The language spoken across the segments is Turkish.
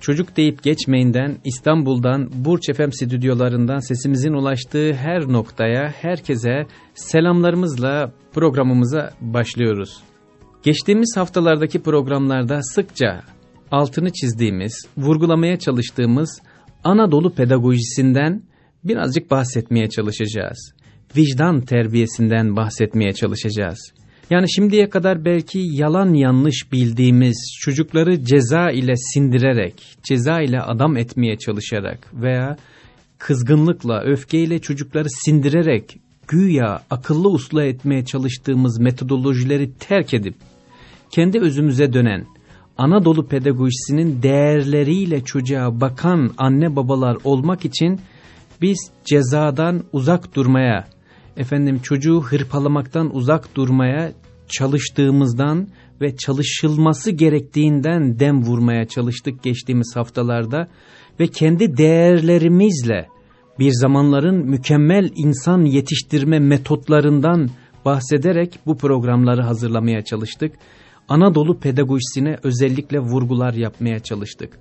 Çocuk deyip geçmeyinden İstanbul'dan Burç FM stüdyolarından sesimizin ulaştığı her noktaya, herkese selamlarımızla programımıza başlıyoruz. Geçtiğimiz haftalardaki programlarda sıkça altını çizdiğimiz, vurgulamaya çalıştığımız Anadolu pedagojisinden birazcık bahsetmeye çalışacağız. Vicdan terbiyesinden bahsetmeye çalışacağız. Yani şimdiye kadar belki yalan yanlış bildiğimiz çocukları ceza ile sindirerek, ceza ile adam etmeye çalışarak veya kızgınlıkla, öfkeyle çocukları sindirerek güya akıllı usla etmeye çalıştığımız metodolojileri terk edip kendi özümüze dönen Anadolu pedagojisinin değerleriyle çocuğa bakan anne babalar olmak için biz cezadan uzak durmaya, efendim çocuğu hırpalamaktan uzak durmaya çalıştığımızdan ve çalışılması gerektiğinden dem vurmaya çalıştık geçtiğimiz haftalarda ve kendi değerlerimizle bir zamanların mükemmel insan yetiştirme metotlarından bahsederek bu programları hazırlamaya çalıştık. Anadolu pedagojisine özellikle vurgular yapmaya çalıştık.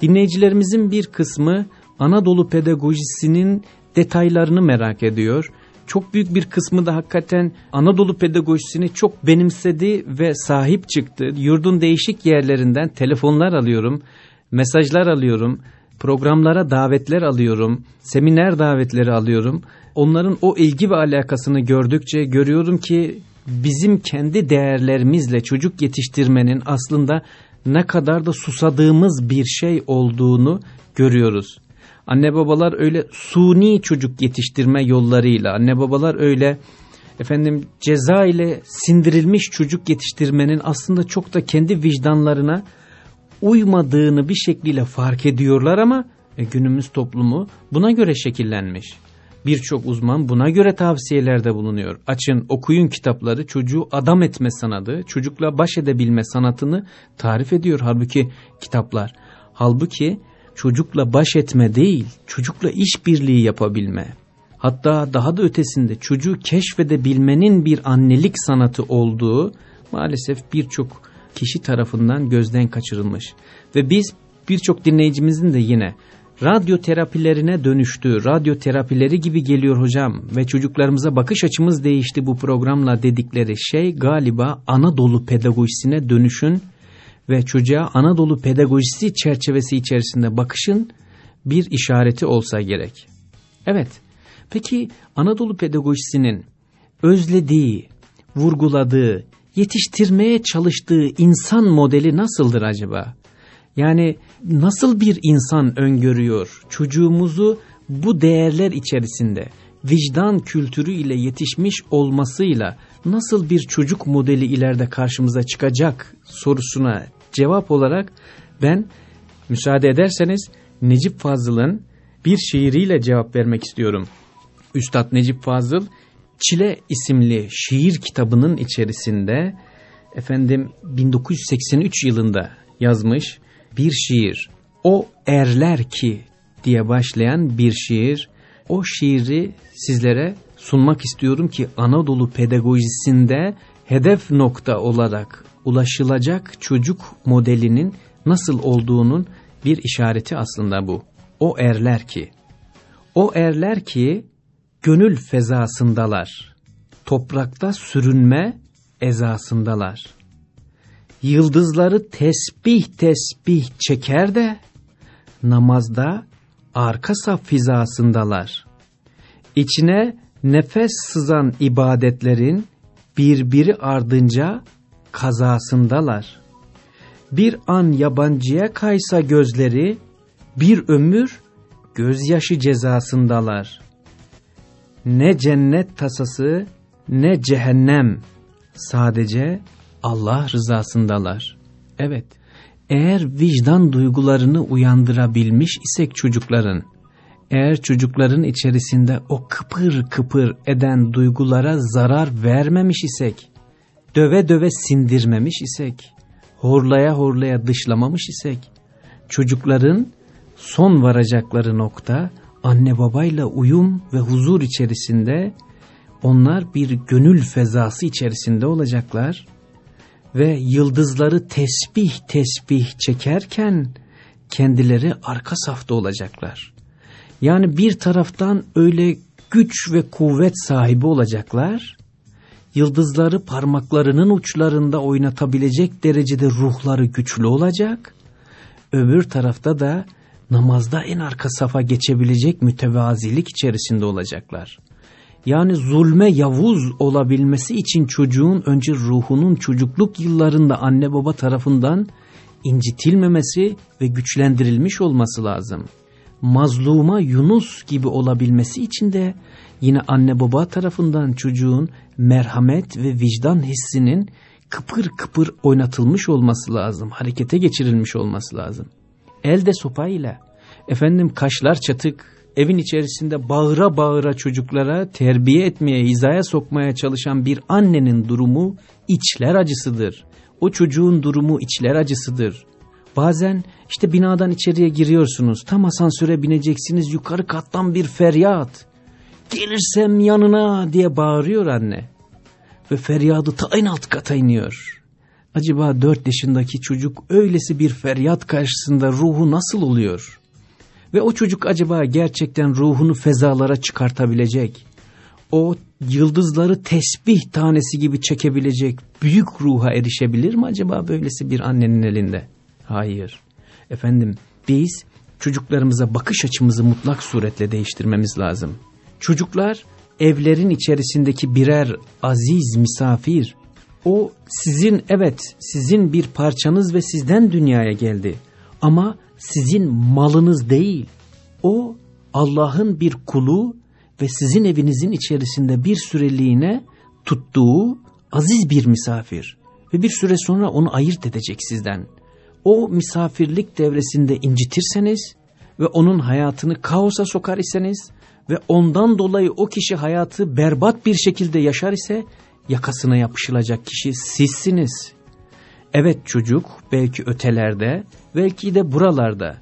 Dinleyicilerimizin bir kısmı Anadolu pedagojisinin detaylarını merak ediyor çok büyük bir kısmı da hakikaten Anadolu pedagojisini çok benimsedi ve sahip çıktı. Yurdun değişik yerlerinden telefonlar alıyorum, mesajlar alıyorum, programlara davetler alıyorum, seminer davetleri alıyorum. Onların o ilgi ve alakasını gördükçe görüyorum ki bizim kendi değerlerimizle çocuk yetiştirmenin aslında ne kadar da susadığımız bir şey olduğunu görüyoruz. Anne babalar öyle suni çocuk yetiştirme yollarıyla, anne babalar öyle efendim ceza ile sindirilmiş çocuk yetiştirmenin aslında çok da kendi vicdanlarına uymadığını bir şekliyle fark ediyorlar ama e, günümüz toplumu buna göre şekillenmiş. Birçok uzman buna göre tavsiyelerde bulunuyor. Açın okuyun kitapları çocuğu adam etme sanatı, çocukla baş edebilme sanatını tarif ediyor halbuki kitaplar. Halbuki çocukla baş etme değil, çocukla işbirliği yapabilme. Hatta daha da ötesinde çocuğu keşfedebilmenin bir annelik sanatı olduğu maalesef birçok kişi tarafından gözden kaçırılmış. Ve biz birçok dinleyicimizin de yine radyo terapilerine dönüştü, radyo terapileri gibi geliyor hocam ve çocuklarımıza bakış açımız değişti bu programla dedikleri şey galiba Anadolu pedagojisine dönüşün ve çocuğa Anadolu pedagojisi çerçevesi içerisinde bakışın bir işareti olsa gerek. Evet, peki Anadolu pedagojisinin özlediği, vurguladığı, yetiştirmeye çalıştığı insan modeli nasıldır acaba? Yani nasıl bir insan öngörüyor çocuğumuzu bu değerler içerisinde vicdan kültürü ile yetişmiş olmasıyla nasıl bir çocuk modeli ileride karşımıza çıkacak sorusuna cevap olarak ben müsaade ederseniz Necip Fazıl'ın bir şiiriyle cevap vermek istiyorum. Üstad Necip Fazıl Çile isimli şiir kitabının içerisinde efendim 1983 yılında yazmış bir şiir. O erler ki diye başlayan bir şiir. O şiiri sizlere sunmak istiyorum ki Anadolu pedagojisinde hedef nokta olarak ulaşılacak çocuk modelinin nasıl olduğunun bir işareti aslında bu. O erler ki, o erler ki gönül fezasındalar, toprakta sürünme ezasındalar. Yıldızları tesbih tesbih çeker de, namazda arka saf fizasındalar. İçine nefes sızan ibadetlerin birbiri ardınca kazasındalar. Bir an yabancıya kaysa gözleri, bir ömür gözyaşı cezasındalar. Ne cennet tasası, ne cehennem, sadece Allah rızasındalar. Evet, eğer vicdan duygularını uyandırabilmiş isek çocukların, eğer çocukların içerisinde o kıpır kıpır eden duygulara zarar vermemiş isek, döve döve sindirmemiş isek, horlaya horlaya dışlamamış isek, çocukların son varacakları nokta anne babayla uyum ve huzur içerisinde onlar bir gönül fezası içerisinde olacaklar ve yıldızları tesbih tesbih çekerken kendileri arka safta olacaklar. Yani bir taraftan öyle güç ve kuvvet sahibi olacaklar, yıldızları parmaklarının uçlarında oynatabilecek derecede ruhları güçlü olacak, öbür tarafta da namazda en arka safa geçebilecek mütevazilik içerisinde olacaklar. Yani zulme yavuz olabilmesi için çocuğun önce ruhunun çocukluk yıllarında anne baba tarafından incitilmemesi ve güçlendirilmiş olması lazım. Mazluma Yunus gibi olabilmesi için de yine anne baba tarafından çocuğun merhamet ve vicdan hissinin kıpır kıpır oynatılmış olması lazım, harekete geçirilmiş olması lazım. Elde sopayla, efendim kaşlar çatık, evin içerisinde bağıra bağıra çocuklara terbiye etmeye, hizaya sokmaya çalışan bir annenin durumu içler acısıdır. O çocuğun durumu içler acısıdır. Bazen işte binadan içeriye giriyorsunuz, tam asansöre bineceksiniz, yukarı kattan bir feryat. Gelirsem yanına diye bağırıyor anne. Ve feryadı ta en alt kata iniyor. Acaba dört yaşındaki çocuk öylesi bir feryat karşısında ruhu nasıl oluyor? Ve o çocuk acaba gerçekten ruhunu fezalara çıkartabilecek, o yıldızları tesbih tanesi gibi çekebilecek büyük ruha erişebilir mi acaba böylesi bir annenin elinde? Hayır. Efendim biz çocuklarımıza bakış açımızı mutlak suretle değiştirmemiz lazım. Çocuklar evlerin içerisindeki birer aziz misafir. O sizin evet sizin bir parçanız ve sizden dünyaya geldi. Ama sizin malınız değil. O Allah'ın bir kulu ve sizin evinizin içerisinde bir süreliğine tuttuğu aziz bir misafir. Ve bir süre sonra onu ayırt edecek sizden. O misafirlik devresinde incitirseniz ve onun hayatını kaosa sokar iseniz ve ondan dolayı o kişi hayatı berbat bir şekilde yaşar ise yakasına yapışılacak kişi sizsiniz. Evet çocuk belki ötelerde, belki de buralarda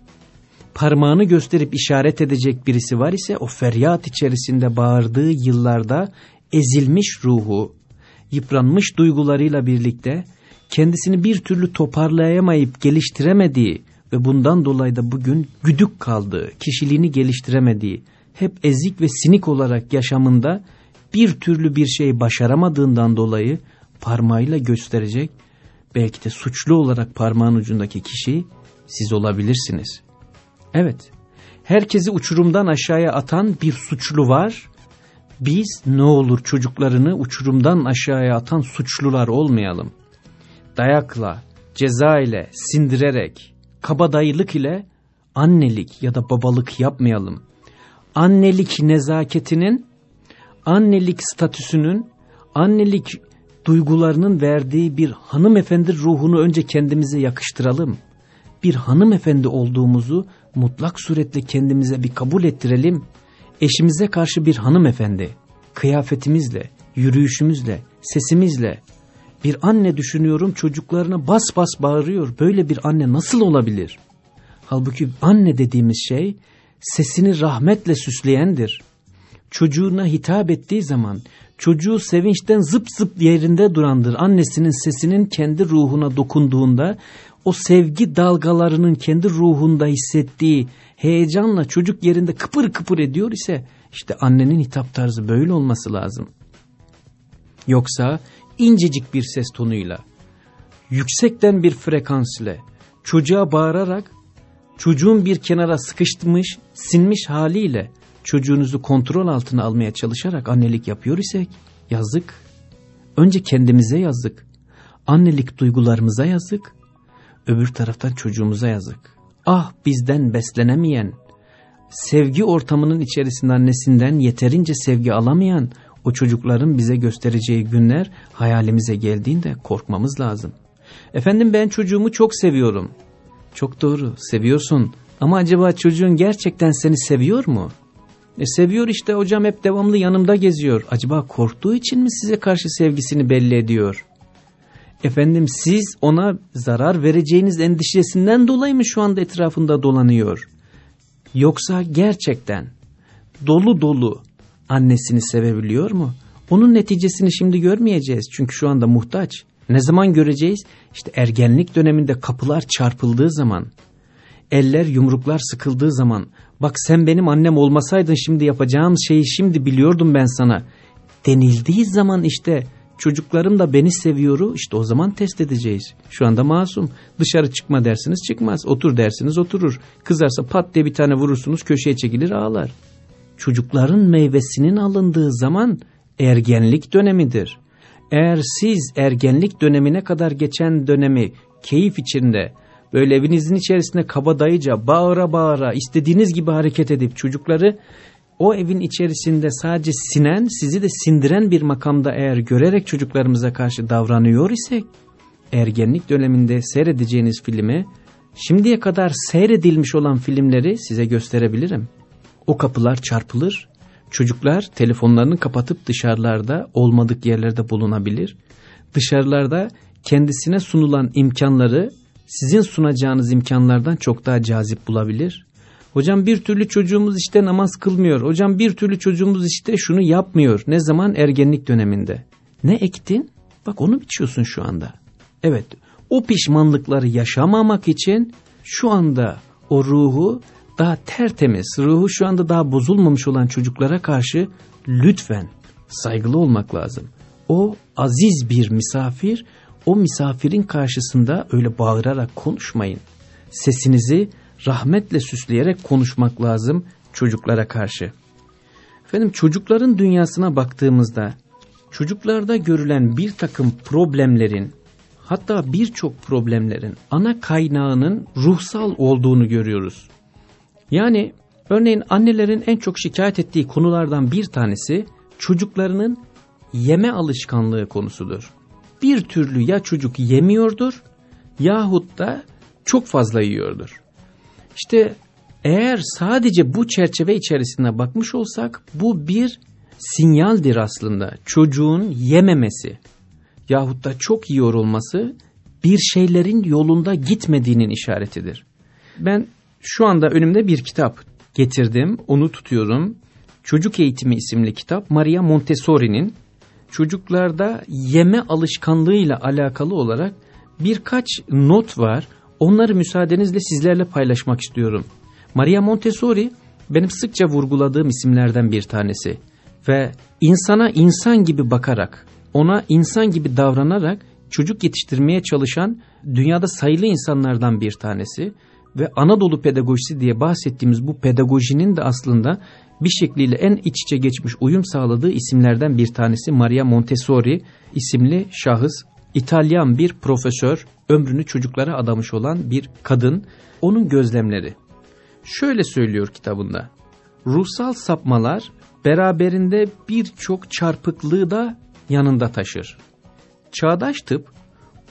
parmağını gösterip işaret edecek birisi var ise o feryat içerisinde bağırdığı yıllarda ezilmiş ruhu, yıpranmış duygularıyla birlikte kendisini bir türlü toparlayamayıp geliştiremediği ve bundan dolayı da bugün güdük kaldığı, kişiliğini geliştiremediği, hep ezik ve sinik olarak yaşamında bir türlü bir şey başaramadığından dolayı parmağıyla gösterecek, belki de suçlu olarak parmağın ucundaki kişi siz olabilirsiniz. Evet, herkesi uçurumdan aşağıya atan bir suçlu var. Biz ne olur çocuklarını uçurumdan aşağıya atan suçlular olmayalım. Dayakla, ceza ile, sindirerek, kabadayılık ile annelik ya da babalık yapmayalım. Annelik nezaketinin, annelik statüsünün, annelik duygularının verdiği bir hanımefendi ruhunu önce kendimize yakıştıralım. Bir hanımefendi olduğumuzu mutlak suretle kendimize bir kabul ettirelim. Eşimize karşı bir hanımefendi, kıyafetimizle, yürüyüşümüzle, sesimizle. Bir anne düşünüyorum çocuklarına bas bas bağırıyor. Böyle bir anne nasıl olabilir? Halbuki anne dediğimiz şey sesini rahmetle süsleyendir. Çocuğuna hitap ettiği zaman çocuğu sevinçten zıp zıp yerinde durandır. Annesinin sesinin kendi ruhuna dokunduğunda o sevgi dalgalarının kendi ruhunda hissettiği heyecanla çocuk yerinde kıpır kıpır ediyor ise işte annenin hitap tarzı böyle olması lazım. Yoksa incecik bir ses tonuyla, yüksekten bir frekans ile çocuğa bağırarak çocuğun bir kenara sıkıştırmış, sinmiş haliyle çocuğunuzu kontrol altına almaya çalışarak annelik yapıyor isek yazık. Önce kendimize yazık. Annelik duygularımıza yazık. Öbür taraftan çocuğumuza yazık. Ah bizden beslenemeyen, sevgi ortamının içerisinde annesinden yeterince sevgi alamayan o çocukların bize göstereceği günler hayalimize geldiğinde korkmamız lazım. Efendim ben çocuğumu çok seviyorum. Çok doğru seviyorsun ama acaba çocuğun gerçekten seni seviyor mu? E seviyor işte hocam hep devamlı yanımda geziyor. Acaba korktuğu için mi size karşı sevgisini belli ediyor? Efendim siz ona zarar vereceğiniz endişesinden dolayı mı şu anda etrafında dolanıyor? Yoksa gerçekten dolu dolu annesini sevebiliyor mu? Onun neticesini şimdi görmeyeceğiz çünkü şu anda muhtaç. Ne zaman göreceğiz? İşte ergenlik döneminde kapılar çarpıldığı zaman, eller yumruklar sıkıldığı zaman, bak sen benim annem olmasaydın şimdi yapacağım şeyi şimdi biliyordum ben sana denildiği zaman işte çocuklarım da beni seviyoru işte o zaman test edeceğiz. Şu anda masum. Dışarı çıkma dersiniz çıkmaz. Otur dersiniz oturur. Kızarsa pat diye bir tane vurursunuz köşeye çekilir ağlar. Çocukların meyvesinin alındığı zaman ergenlik dönemidir. Eğer siz ergenlik dönemine kadar geçen dönemi keyif içinde böyle evinizin içerisinde kabadayıca bağıra bağıra istediğiniz gibi hareket edip çocukları o evin içerisinde sadece sinen sizi de sindiren bir makamda eğer görerek çocuklarımıza karşı davranıyor isek ergenlik döneminde seyredeceğiniz filmi şimdiye kadar seyredilmiş olan filmleri size gösterebilirim. O kapılar çarpılır, çocuklar telefonlarını kapatıp dışarılarda olmadık yerlerde bulunabilir. Dışarılarda kendisine sunulan imkanları sizin sunacağınız imkanlardan çok daha cazip bulabilir. Hocam bir türlü çocuğumuz işte namaz kılmıyor. Hocam bir türlü çocuğumuz işte şunu yapmıyor. Ne zaman? Ergenlik döneminde. Ne ektin? Bak onu biçiyorsun şu anda. Evet o pişmanlıkları yaşamamak için şu anda o ruhu daha tertemiz, ruhu şu anda daha bozulmamış olan çocuklara karşı lütfen saygılı olmak lazım. O aziz bir misafir, o misafirin karşısında öyle bağırarak konuşmayın. Sesinizi rahmetle süsleyerek konuşmak lazım çocuklara karşı. Efendim çocukların dünyasına baktığımızda çocuklarda görülen bir takım problemlerin hatta birçok problemlerin ana kaynağının ruhsal olduğunu görüyoruz. Yani örneğin annelerin en çok şikayet ettiği konulardan bir tanesi çocuklarının yeme alışkanlığı konusudur. Bir türlü ya çocuk yemiyordur yahut da çok fazla yiyordur. İşte eğer sadece bu çerçeve içerisinde bakmış olsak bu bir sinyaldir aslında. Çocuğun yememesi yahut da çok yiyor olması bir şeylerin yolunda gitmediğinin işaretidir. Ben şu anda önümde bir kitap getirdim, onu tutuyorum. Çocuk Eğitimi isimli kitap Maria Montessori'nin çocuklarda yeme alışkanlığıyla alakalı olarak birkaç not var. Onları müsaadenizle sizlerle paylaşmak istiyorum. Maria Montessori benim sıkça vurguladığım isimlerden bir tanesi. Ve insana insan gibi bakarak, ona insan gibi davranarak çocuk yetiştirmeye çalışan dünyada sayılı insanlardan bir tanesi. Ve Anadolu pedagojisi diye bahsettiğimiz bu pedagojinin de aslında bir şekliyle en iç içe geçmiş uyum sağladığı isimlerden bir tanesi Maria Montessori isimli şahıs. İtalyan bir profesör, ömrünü çocuklara adamış olan bir kadın, onun gözlemleri. Şöyle söylüyor kitabında, ruhsal sapmalar beraberinde birçok çarpıklığı da yanında taşır. Çağdaş tıp,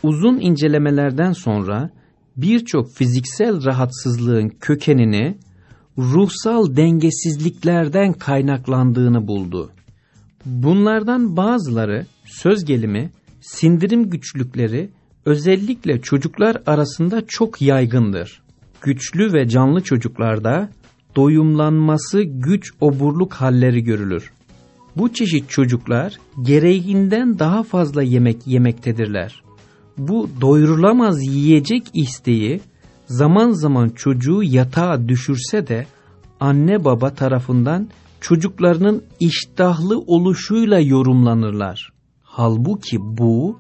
uzun incelemelerden sonra birçok fiziksel rahatsızlığın kökenini ruhsal dengesizliklerden kaynaklandığını buldu. Bunlardan bazıları söz gelimi, sindirim güçlükleri özellikle çocuklar arasında çok yaygındır. Güçlü ve canlı çocuklarda doyumlanması güç oburluk halleri görülür. Bu çeşit çocuklar gereğinden daha fazla yemek yemektedirler. Bu doyurulamaz yiyecek isteği zaman zaman çocuğu yatağa düşürse de anne baba tarafından çocuklarının iştahlı oluşuyla yorumlanırlar. Halbuki bu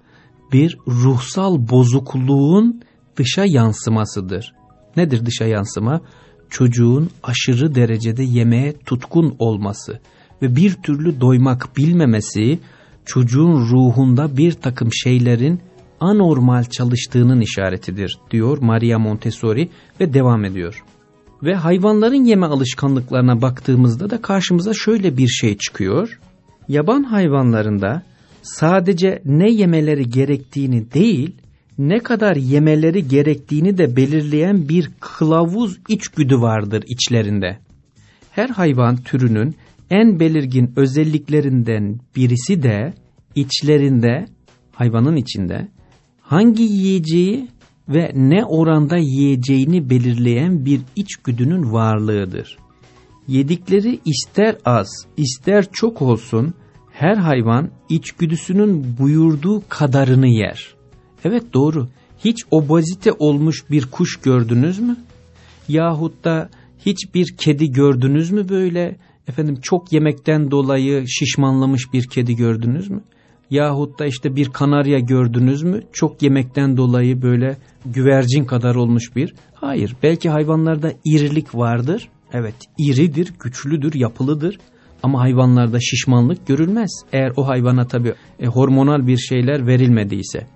bir ruhsal bozukluğun dışa yansımasıdır. Nedir dışa yansıma? Çocuğun aşırı derecede yemeğe tutkun olması ve bir türlü doymak bilmemesi, çocuğun ruhunda bir takım şeylerin anormal çalıştığının işaretidir diyor Maria Montessori ve devam ediyor. Ve hayvanların yeme alışkanlıklarına baktığımızda da karşımıza şöyle bir şey çıkıyor. Yaban hayvanlarında sadece ne yemeleri gerektiğini değil, ne kadar yemeleri gerektiğini de belirleyen bir kılavuz içgüdü vardır içlerinde. Her hayvan türünün en belirgin özelliklerinden birisi de içlerinde, hayvanın içinde hangi yiyeceği ve ne oranda yiyeceğini belirleyen bir içgüdünün varlığıdır. Yedikleri ister az, ister çok olsun her hayvan içgüdüsünün buyurduğu kadarını yer. Evet doğru. Hiç obezite olmuş bir kuş gördünüz mü? Yahut da hiç bir kedi gördünüz mü böyle? Efendim çok yemekten dolayı şişmanlamış bir kedi gördünüz mü? Yahut da işte bir kanarya gördünüz mü? Çok yemekten dolayı böyle güvercin kadar olmuş bir. Hayır belki hayvanlarda irilik vardır. Evet iridir, güçlüdür, yapılıdır. Ama hayvanlarda şişmanlık görülmez. Eğer o hayvana tabii e, hormonal bir şeyler verilmediyse.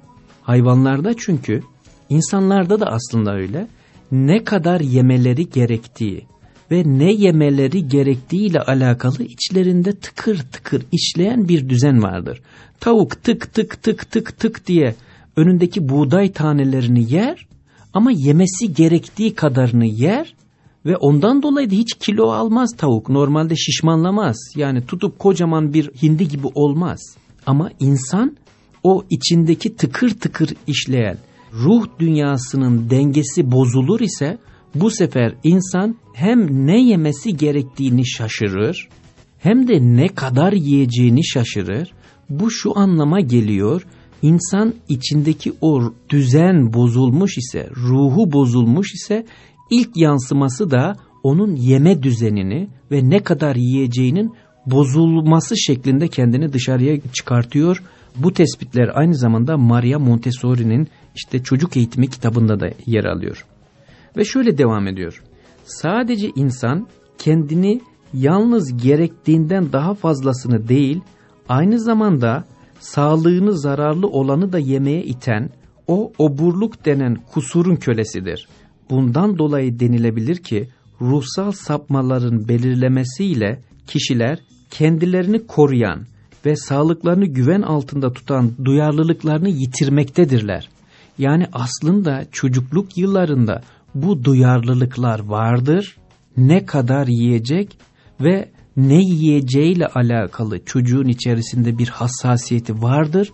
Hayvanlarda çünkü insanlarda da aslında öyle ne kadar yemeleri gerektiği ve ne yemeleri gerektiğiyle alakalı içlerinde tıkır tıkır işleyen bir düzen vardır. Tavuk tık tık tık tık tık diye önündeki buğday tanelerini yer ama yemesi gerektiği kadarını yer ve ondan dolayı da hiç kilo almaz tavuk. Normalde şişmanlamaz. Yani tutup kocaman bir hindi gibi olmaz. Ama insan o içindeki tıkır tıkır işleyen ruh dünyasının dengesi bozulur ise bu sefer insan hem ne yemesi gerektiğini şaşırır hem de ne kadar yiyeceğini şaşırır. Bu şu anlama geliyor. İnsan içindeki o düzen bozulmuş ise, ruhu bozulmuş ise ilk yansıması da onun yeme düzenini ve ne kadar yiyeceğinin bozulması şeklinde kendini dışarıya çıkartıyor. Bu tespitler aynı zamanda Maria Montessori'nin işte çocuk eğitimi kitabında da yer alıyor. Ve şöyle devam ediyor. Sadece insan kendini yalnız gerektiğinden daha fazlasını değil, aynı zamanda sağlığını zararlı olanı da yemeye iten o oburluk denen kusurun kölesidir. Bundan dolayı denilebilir ki ruhsal sapmaların belirlemesiyle kişiler kendilerini koruyan ve sağlıklarını güven altında tutan duyarlılıklarını yitirmektedirler. Yani aslında çocukluk yıllarında bu duyarlılıklar vardır. Ne kadar yiyecek ve ne yiyeceğiyle alakalı çocuğun içerisinde bir hassasiyeti vardır.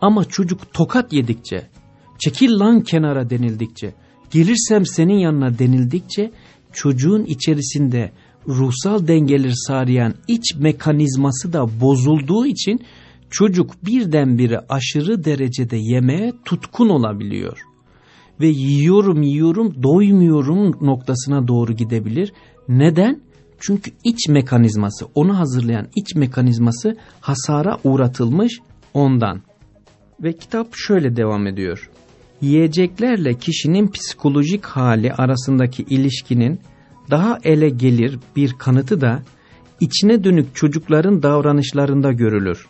Ama çocuk tokat yedikçe, çekil lan kenara denildikçe, gelirsem senin yanına denildikçe çocuğun içerisinde ruhsal dengeleri sağlayan iç mekanizması da bozulduğu için çocuk birdenbire aşırı derecede yemeğe tutkun olabiliyor. Ve yiyorum yiyorum doymuyorum noktasına doğru gidebilir. Neden? Çünkü iç mekanizması onu hazırlayan iç mekanizması hasara uğratılmış ondan. Ve kitap şöyle devam ediyor. Yiyeceklerle kişinin psikolojik hali arasındaki ilişkinin daha ele gelir bir kanıtı da içine dönük çocukların davranışlarında görülür.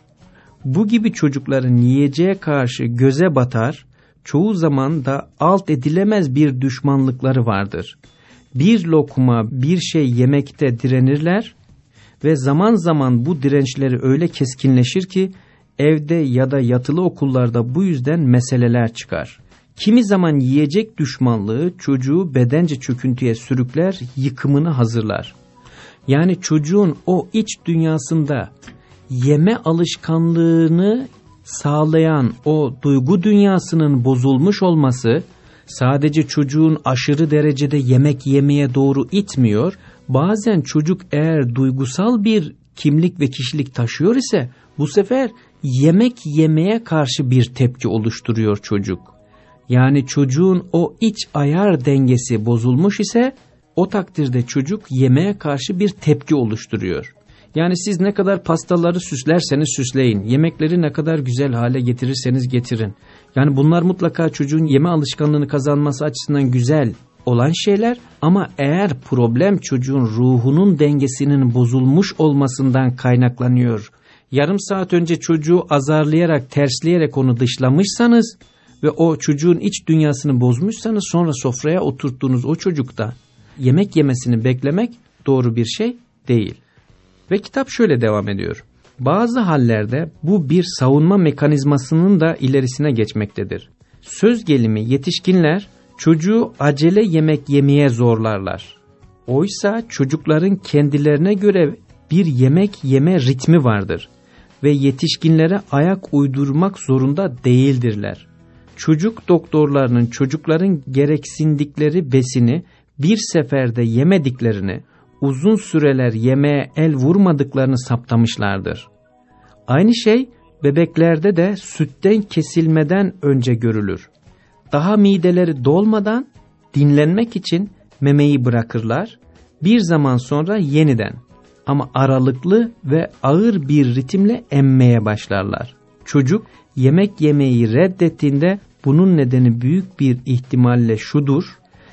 Bu gibi çocukların yiyeceğe karşı göze batar, çoğu zaman da alt edilemez bir düşmanlıkları vardır. Bir lokma bir şey yemekte direnirler ve zaman zaman bu dirençleri öyle keskinleşir ki evde ya da yatılı okullarda bu yüzden meseleler çıkar. Kimi zaman yiyecek düşmanlığı çocuğu bedence çöküntüye sürükler, yıkımını hazırlar. Yani çocuğun o iç dünyasında yeme alışkanlığını sağlayan o duygu dünyasının bozulmuş olması sadece çocuğun aşırı derecede yemek yemeye doğru itmiyor. Bazen çocuk eğer duygusal bir kimlik ve kişilik taşıyor ise bu sefer yemek yemeye karşı bir tepki oluşturuyor çocuk. Yani çocuğun o iç ayar dengesi bozulmuş ise o takdirde çocuk yemeğe karşı bir tepki oluşturuyor. Yani siz ne kadar pastaları süslerseniz süsleyin, yemekleri ne kadar güzel hale getirirseniz getirin. Yani bunlar mutlaka çocuğun yeme alışkanlığını kazanması açısından güzel olan şeyler ama eğer problem çocuğun ruhunun dengesinin bozulmuş olmasından kaynaklanıyor yarım saat önce çocuğu azarlayarak, tersleyerek onu dışlamışsanız ve o çocuğun iç dünyasını bozmuşsanız sonra sofraya oturttuğunuz o çocukta yemek yemesini beklemek doğru bir şey değil. Ve kitap şöyle devam ediyor. Bazı hallerde bu bir savunma mekanizmasının da ilerisine geçmektedir. Söz gelimi yetişkinler çocuğu acele yemek yemeye zorlarlar. Oysa çocukların kendilerine göre bir yemek yeme ritmi vardır ve yetişkinlere ayak uydurmak zorunda değildirler. Çocuk doktorlarının çocukların gereksindikleri besini bir seferde yemediklerini, uzun süreler yemeğe el vurmadıklarını saptamışlardır. Aynı şey bebeklerde de sütten kesilmeden önce görülür. Daha mideleri dolmadan dinlenmek için memeyi bırakırlar, bir zaman sonra yeniden ama aralıklı ve ağır bir ritimle emmeye başlarlar. Çocuk yemek yemeyi reddettiğinde bunun nedeni büyük bir ihtimalle şudur,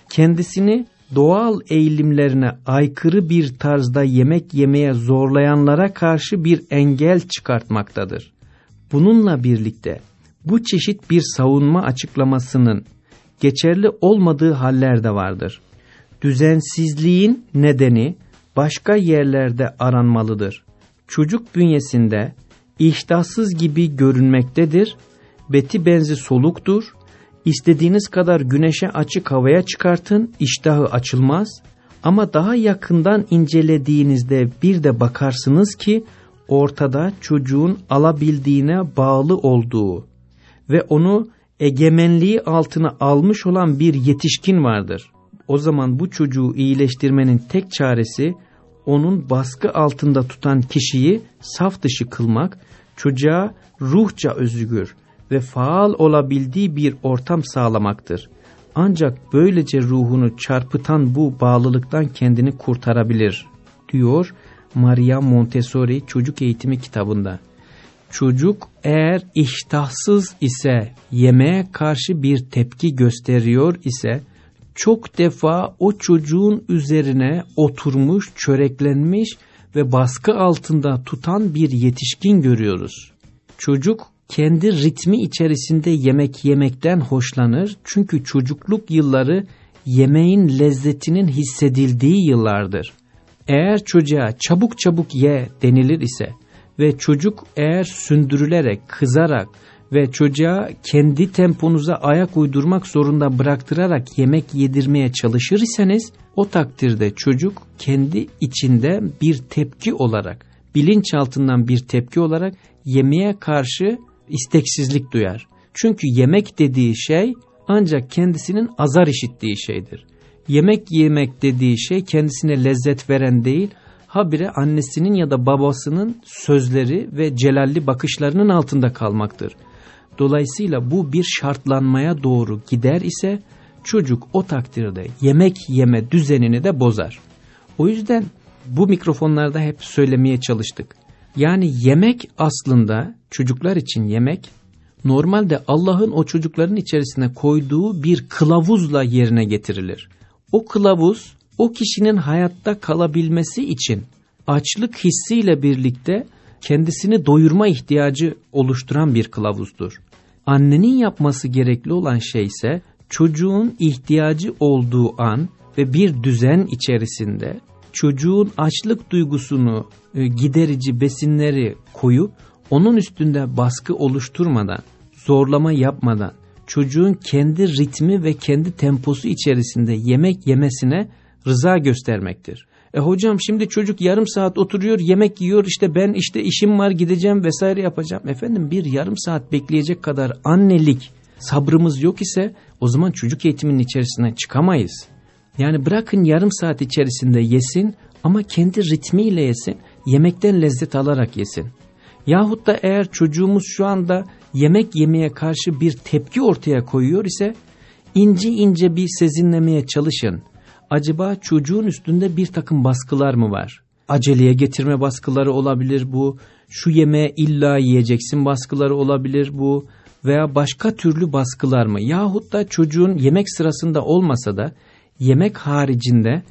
kendisini doğal eğilimlerine aykırı bir tarzda yemek yemeye zorlayanlara karşı bir engel çıkartmaktadır. Bununla birlikte bu çeşit bir savunma açıklamasının geçerli olmadığı haller de vardır. Düzensizliğin nedeni başka yerlerde aranmalıdır. Çocuk bünyesinde iştahsız gibi görünmektedir, beti benzi soluktur, İstediğiniz kadar güneşe açık havaya çıkartın, iştahı açılmaz. Ama daha yakından incelediğinizde bir de bakarsınız ki ortada çocuğun alabildiğine bağlı olduğu ve onu egemenliği altına almış olan bir yetişkin vardır. O zaman bu çocuğu iyileştirmenin tek çaresi onun baskı altında tutan kişiyi saf dışı kılmak, çocuğa ruhça özgür, ve faal olabildiği bir ortam sağlamaktır. Ancak böylece ruhunu çarpıtan bu bağlılıktan kendini kurtarabilir, diyor Maria Montessori çocuk eğitimi kitabında. Çocuk eğer iştahsız ise, yemeğe karşı bir tepki gösteriyor ise, çok defa o çocuğun üzerine oturmuş, çöreklenmiş ve baskı altında tutan bir yetişkin görüyoruz. Çocuk kendi ritmi içerisinde yemek yemekten hoşlanır. Çünkü çocukluk yılları yemeğin lezzetinin hissedildiği yıllardır. Eğer çocuğa çabuk çabuk ye denilir ise ve çocuk eğer sündürülerek, kızarak ve çocuğa kendi temponuza ayak uydurmak zorunda bıraktırarak yemek yedirmeye çalışır iseniz o takdirde çocuk kendi içinde bir tepki olarak, bilinçaltından bir tepki olarak yemeğe karşı isteksizlik duyar. Çünkü yemek dediği şey ancak kendisinin azar işittiği şeydir. Yemek yemek dediği şey kendisine lezzet veren değil, habire annesinin ya da babasının sözleri ve celalli bakışlarının altında kalmaktır. Dolayısıyla bu bir şartlanmaya doğru gider ise çocuk o takdirde yemek yeme düzenini de bozar. O yüzden bu mikrofonlarda hep söylemeye çalıştık. Yani yemek aslında çocuklar için yemek normalde Allah'ın o çocukların içerisine koyduğu bir kılavuzla yerine getirilir. O kılavuz o kişinin hayatta kalabilmesi için açlık hissiyle birlikte kendisini doyurma ihtiyacı oluşturan bir kılavuzdur. Annenin yapması gerekli olan şey ise çocuğun ihtiyacı olduğu an ve bir düzen içerisinde çocuğun açlık duygusunu e, giderici besinleri koyup onun üstünde baskı oluşturmadan, zorlama yapmadan çocuğun kendi ritmi ve kendi temposu içerisinde yemek yemesine rıza göstermektir. E hocam şimdi çocuk yarım saat oturuyor yemek yiyor işte ben işte işim var gideceğim vesaire yapacağım. Efendim bir yarım saat bekleyecek kadar annelik sabrımız yok ise o zaman çocuk eğitiminin içerisine çıkamayız. Yani bırakın yarım saat içerisinde yesin ama kendi ritmiyle yesin, yemekten lezzet alarak yesin. Yahut da eğer çocuğumuz şu anda yemek yemeye karşı bir tepki ortaya koyuyor ise ince ince bir sezinlemeye çalışın. Acaba çocuğun üstünde bir takım baskılar mı var? Aceleye getirme baskıları olabilir bu, şu yemeğe illa yiyeceksin baskıları olabilir bu veya başka türlü baskılar mı? Yahut da çocuğun yemek sırasında olmasa da yemek haricinde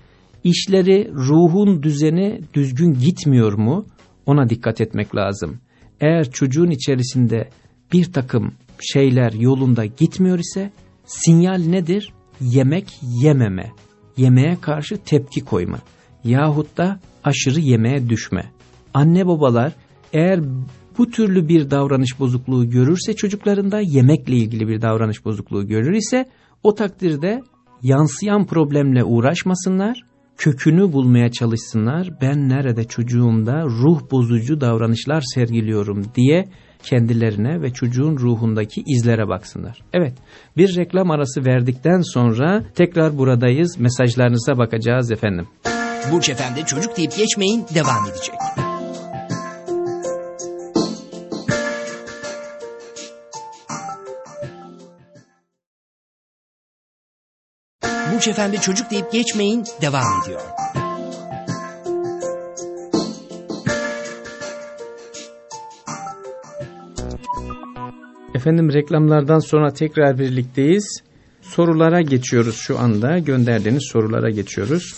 işleri ruhun düzeni düzgün gitmiyor mu ona dikkat etmek lazım. eğer çocuğun içerisinde bir takım şeyler yolunda gitmiyor ise sinyal nedir? Yemek yememe, yemeğe karşı tepki koyma yahut da aşırı yemeğe düşme. Anne babalar eğer bu türlü bir davranış bozukluğu görürse çocuklarında yemekle ilgili bir davranış bozukluğu görür ise o takdirde yansıyan problemle uğraşmasınlar, kökünü bulmaya çalışsınlar. Ben nerede çocuğumda ruh bozucu davranışlar sergiliyorum diye kendilerine ve çocuğun ruhundaki izlere baksınlar. Evet bir reklam arası verdikten sonra tekrar buradayız mesajlarınıza bakacağız efendim. Burç Efendi çocuk deyip geçmeyin devam edecek. Burç Efendi çocuk deyip geçmeyin devam ediyor. Efendim reklamlardan sonra tekrar birlikteyiz. Sorulara geçiyoruz şu anda. Gönderdiğiniz sorulara geçiyoruz.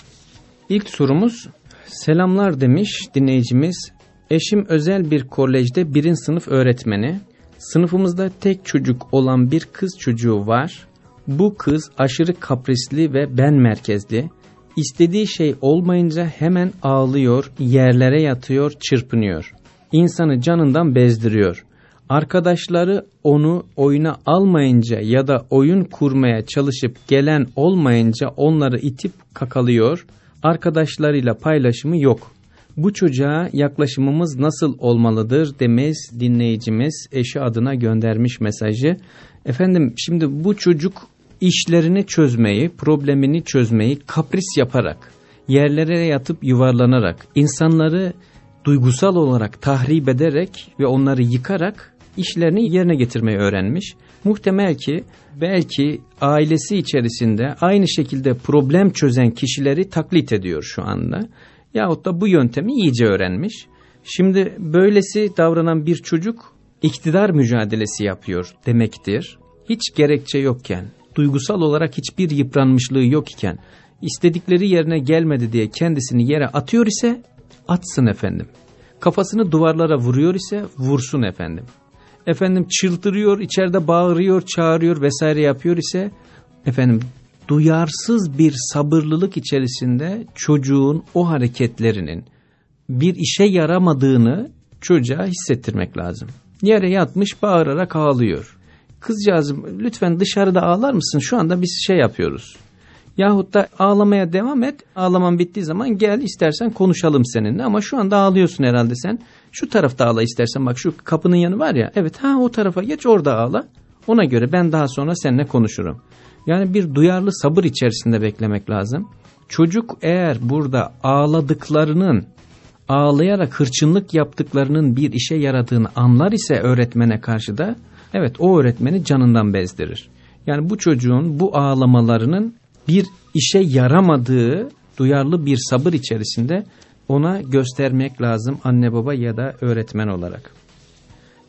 İlk sorumuz selamlar demiş dinleyicimiz. Eşim özel bir kolejde birin sınıf öğretmeni. Sınıfımızda tek çocuk olan bir kız çocuğu var. Bu kız aşırı kaprisli ve ben merkezli. İstediği şey olmayınca hemen ağlıyor, yerlere yatıyor, çırpınıyor. İnsanı canından bezdiriyor. Arkadaşları onu oyuna almayınca ya da oyun kurmaya çalışıp gelen olmayınca onları itip kakalıyor. Arkadaşlarıyla paylaşımı yok. Bu çocuğa yaklaşımımız nasıl olmalıdır demeyiz dinleyicimiz eşi adına göndermiş mesajı. Efendim şimdi bu çocuk işlerini çözmeyi, problemini çözmeyi kapris yaparak, yerlere yatıp yuvarlanarak, insanları duygusal olarak tahrip ederek ve onları yıkarak işlerini yerine getirmeyi öğrenmiş. Muhtemel ki belki ailesi içerisinde aynı şekilde problem çözen kişileri taklit ediyor şu anda. Yahut da bu yöntemi iyice öğrenmiş. Şimdi böylesi davranan bir çocuk iktidar mücadelesi yapıyor demektir. Hiç gerekçe yokken, duygusal olarak hiçbir yıpranmışlığı yok iken, istedikleri yerine gelmedi diye kendisini yere atıyor ise atsın efendim. Kafasını duvarlara vuruyor ise vursun efendim efendim çıldırıyor, içeride bağırıyor, çağırıyor vesaire yapıyor ise efendim duyarsız bir sabırlılık içerisinde çocuğun o hareketlerinin bir işe yaramadığını çocuğa hissettirmek lazım. Yere yatmış bağırarak ağlıyor. Kızcağızım lütfen dışarıda ağlar mısın? Şu anda biz şey yapıyoruz. Yahut da ağlamaya devam et. Ağlaman bittiği zaman gel istersen konuşalım seninle. Ama şu anda ağlıyorsun herhalde sen. Şu tarafta ağla istersen bak şu kapının yanı var ya. Evet ha o tarafa geç orada ağla. Ona göre ben daha sonra seninle konuşurum. Yani bir duyarlı sabır içerisinde beklemek lazım. Çocuk eğer burada ağladıklarının, ağlayarak hırçınlık yaptıklarının bir işe yaradığını anlar ise öğretmene karşı da evet o öğretmeni canından bezdirir. Yani bu çocuğun bu ağlamalarının bir işe yaramadığı duyarlı bir sabır içerisinde ona göstermek lazım anne baba ya da öğretmen olarak.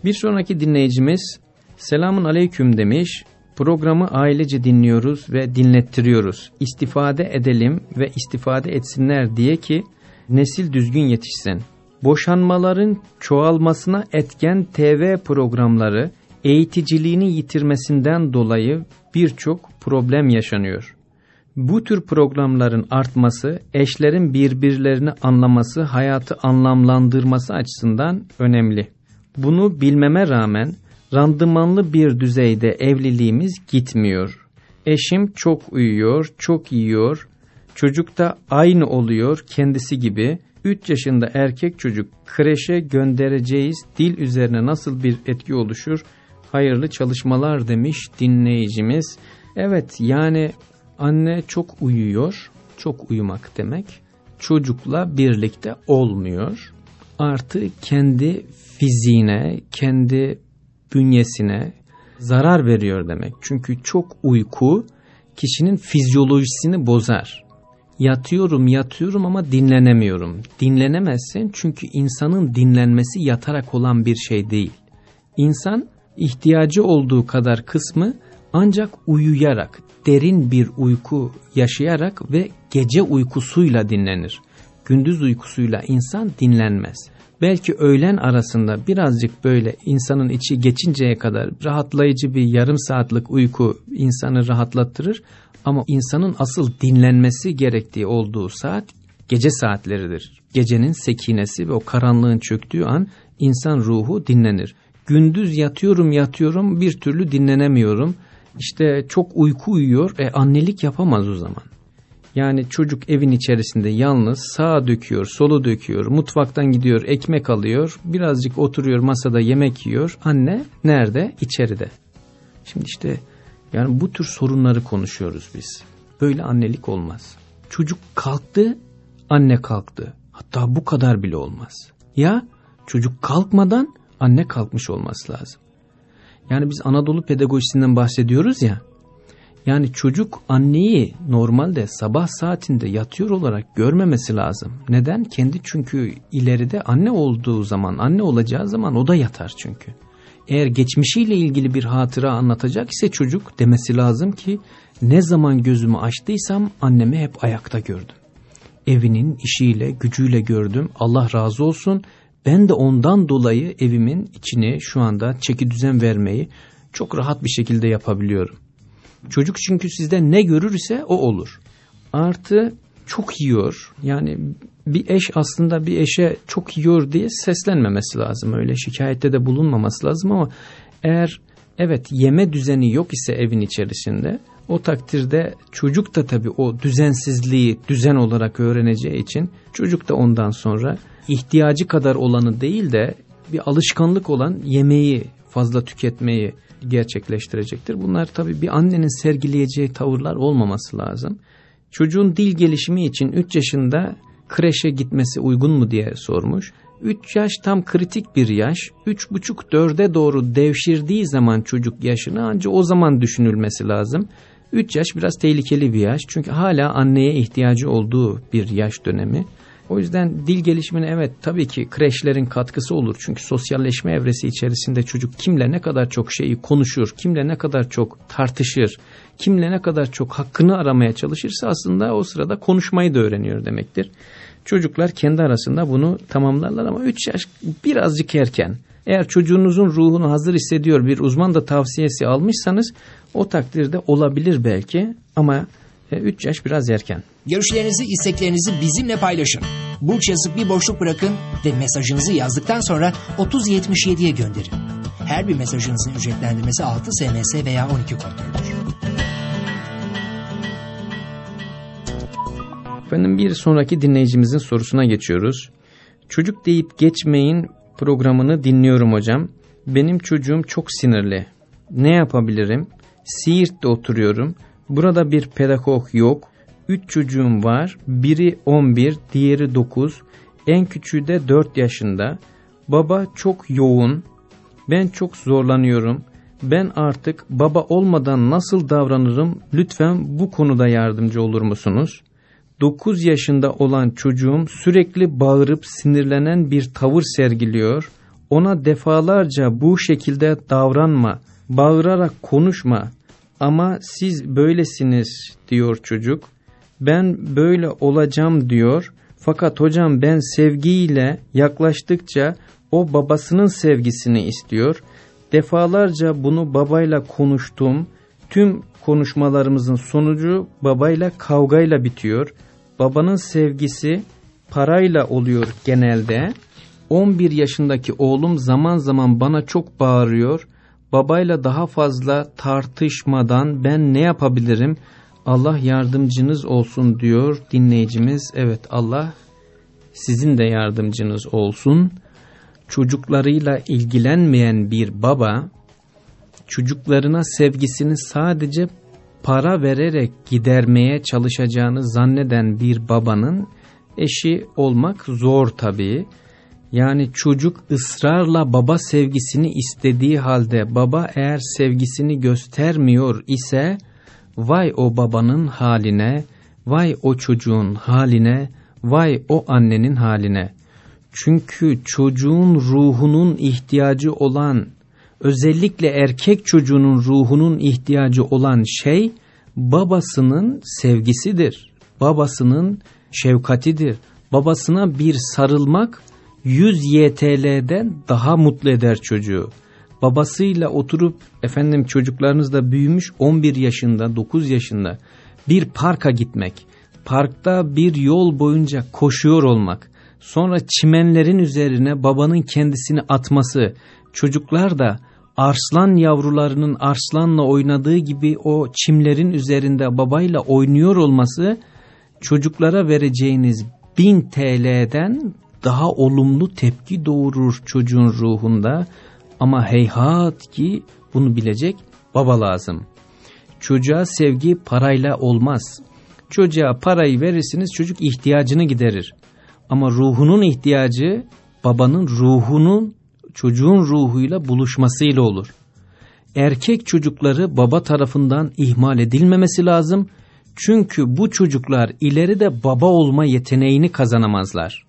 Bir sonraki dinleyicimiz selamun aleyküm demiş. Programı ailece dinliyoruz ve dinlettiriyoruz. İstifade edelim ve istifade etsinler diye ki nesil düzgün yetişsin. Boşanmaların çoğalmasına etken TV programları eğiticiliğini yitirmesinden dolayı birçok problem yaşanıyor. Bu tür programların artması, eşlerin birbirlerini anlaması, hayatı anlamlandırması açısından önemli. Bunu bilmeme rağmen randımanlı bir düzeyde evliliğimiz gitmiyor. Eşim çok uyuyor, çok yiyor, çocuk da aynı oluyor kendisi gibi. 3 yaşında erkek çocuk kreşe göndereceğiz dil üzerine nasıl bir etki oluşur? Hayırlı çalışmalar demiş dinleyicimiz. Evet yani Anne çok uyuyor. Çok uyumak demek. Çocukla birlikte olmuyor. Artı kendi fiziğine, kendi bünyesine zarar veriyor demek. Çünkü çok uyku kişinin fizyolojisini bozar. Yatıyorum yatıyorum ama dinlenemiyorum. Dinlenemezsin çünkü insanın dinlenmesi yatarak olan bir şey değil. İnsan ihtiyacı olduğu kadar kısmı ancak uyuyarak, derin bir uyku yaşayarak ve gece uykusuyla dinlenir. Gündüz uykusuyla insan dinlenmez. belki öğlen arasında birazcık böyle insanın içi geçinceye kadar rahatlayıcı bir yarım saatlik uyku insanı rahatlatırır. Ama insanın asıl dinlenmesi gerektiği olduğu saat gece saatleridir. Gecenin sekinesi ve o karanlığın çöktüğü an insan ruhu dinlenir. Gündüz yatıyorum yatıyorum bir türlü dinlenemiyorum. İşte çok uyku uyuyor. E annelik yapamaz o zaman. Yani çocuk evin içerisinde yalnız sağa döküyor, solu döküyor, mutfaktan gidiyor, ekmek alıyor, birazcık oturuyor masada yemek yiyor. Anne nerede? İçeride. Şimdi işte yani bu tür sorunları konuşuyoruz biz. Böyle annelik olmaz. Çocuk kalktı, anne kalktı. Hatta bu kadar bile olmaz. Ya çocuk kalkmadan anne kalkmış olması lazım. Yani biz Anadolu pedagojisinden bahsediyoruz ya. Yani çocuk anneyi normalde sabah saatinde yatıyor olarak görmemesi lazım. Neden? Kendi çünkü ileride anne olduğu zaman, anne olacağı zaman o da yatar çünkü. Eğer geçmişiyle ilgili bir hatıra anlatacak ise çocuk demesi lazım ki ne zaman gözümü açtıysam annemi hep ayakta gördüm. Evinin işiyle, gücüyle gördüm. Allah razı olsun. Ben de ondan dolayı evimin içini şu anda çeki düzen vermeyi çok rahat bir şekilde yapabiliyorum. Çocuk çünkü sizde ne görürse o olur. Artı çok yiyor. Yani bir eş aslında bir eşe çok yiyor diye seslenmemesi lazım. Öyle şikayette de bulunmaması lazım ama eğer evet yeme düzeni yok ise evin içerisinde o takdirde çocuk da tabii o düzensizliği düzen olarak öğreneceği için çocuk da ondan sonra ihtiyacı kadar olanı değil de bir alışkanlık olan yemeği fazla tüketmeyi gerçekleştirecektir. Bunlar tabii bir annenin sergileyeceği tavırlar olmaması lazım. Çocuğun dil gelişimi için 3 yaşında kreşe gitmesi uygun mu diye sormuş. 3 yaş tam kritik bir yaş. 3,5-4'e doğru devşirdiği zaman çocuk yaşını ancak o zaman düşünülmesi lazım. 3 yaş biraz tehlikeli bir yaş çünkü hala anneye ihtiyacı olduğu bir yaş dönemi. O yüzden dil gelişimine evet tabii ki kreşlerin katkısı olur. Çünkü sosyalleşme evresi içerisinde çocuk kimle ne kadar çok şeyi konuşur, kimle ne kadar çok tartışır, kimle ne kadar çok hakkını aramaya çalışırsa aslında o sırada konuşmayı da öğreniyor demektir. Çocuklar kendi arasında bunu tamamlarlar ama 3 yaş birazcık erken. Eğer çocuğunuzun ruhunu hazır hissediyor bir uzman da tavsiyesi almışsanız o takdirde olabilir belki ama 3 yaş biraz erken. Görüşlerinizi, isteklerinizi bizimle paylaşın. Burç yazıp bir boşluk bırakın ve mesajınızı yazdıktan sonra 3077'ye gönderin. Her bir mesajınızın ücretlendirmesi 6 SMS veya 12 kontrolüdür. Efendim bir sonraki dinleyicimizin sorusuna geçiyoruz. Çocuk deyip geçmeyin programını dinliyorum hocam. Benim çocuğum çok sinirli. Ne yapabilirim? Siirt'te oturuyorum. Burada bir pedagog yok. Üç çocuğum var. Biri 11, diğeri 9. En küçüğü de 4 yaşında. Baba çok yoğun. Ben çok zorlanıyorum. Ben artık baba olmadan nasıl davranırım? Lütfen bu konuda yardımcı olur musunuz? 9 yaşında olan çocuğum sürekli bağırıp sinirlenen bir tavır sergiliyor. Ona defalarca bu şekilde davranma, bağırarak konuşma ama siz böylesiniz diyor çocuk. Ben böyle olacağım diyor. Fakat hocam ben sevgiyle yaklaştıkça o babasının sevgisini istiyor. Defalarca bunu babayla konuştum. Tüm konuşmalarımızın sonucu babayla kavgayla bitiyor. Babanın sevgisi parayla oluyor genelde. 11 yaşındaki oğlum zaman zaman bana çok bağırıyor. Babayla daha fazla tartışmadan ben ne yapabilirim? Allah yardımcınız olsun diyor dinleyicimiz. Evet Allah sizin de yardımcınız olsun. Çocuklarıyla ilgilenmeyen bir baba çocuklarına sevgisini sadece para vererek gidermeye çalışacağını zanneden bir babanın eşi olmak zor tabii. Yani çocuk ısrarla baba sevgisini istediği halde baba eğer sevgisini göstermiyor ise vay o babanın haline, vay o çocuğun haline, vay o annenin haline. Çünkü çocuğun ruhunun ihtiyacı olan, özellikle erkek çocuğunun ruhunun ihtiyacı olan şey babasının sevgisidir. Babasının şefkatidir. Babasına bir sarılmak 100 YTL'den daha mutlu eder çocuğu. Babasıyla oturup efendim çocuklarınız da büyümüş 11 yaşında 9 yaşında bir parka gitmek. Parkta bir yol boyunca koşuyor olmak. Sonra çimenlerin üzerine babanın kendisini atması. Çocuklar da arslan yavrularının arslanla oynadığı gibi o çimlerin üzerinde babayla oynuyor olması çocuklara vereceğiniz 1000 TL'den daha olumlu tepki doğurur çocuğun ruhunda. Ama heyhat ki bunu bilecek baba lazım. Çocuğa sevgi parayla olmaz. Çocuğa parayı verirsiniz çocuk ihtiyacını giderir. Ama ruhunun ihtiyacı babanın ruhunun çocuğun ruhuyla buluşmasıyla olur. Erkek çocukları baba tarafından ihmal edilmemesi lazım. Çünkü bu çocuklar ileride baba olma yeteneğini kazanamazlar.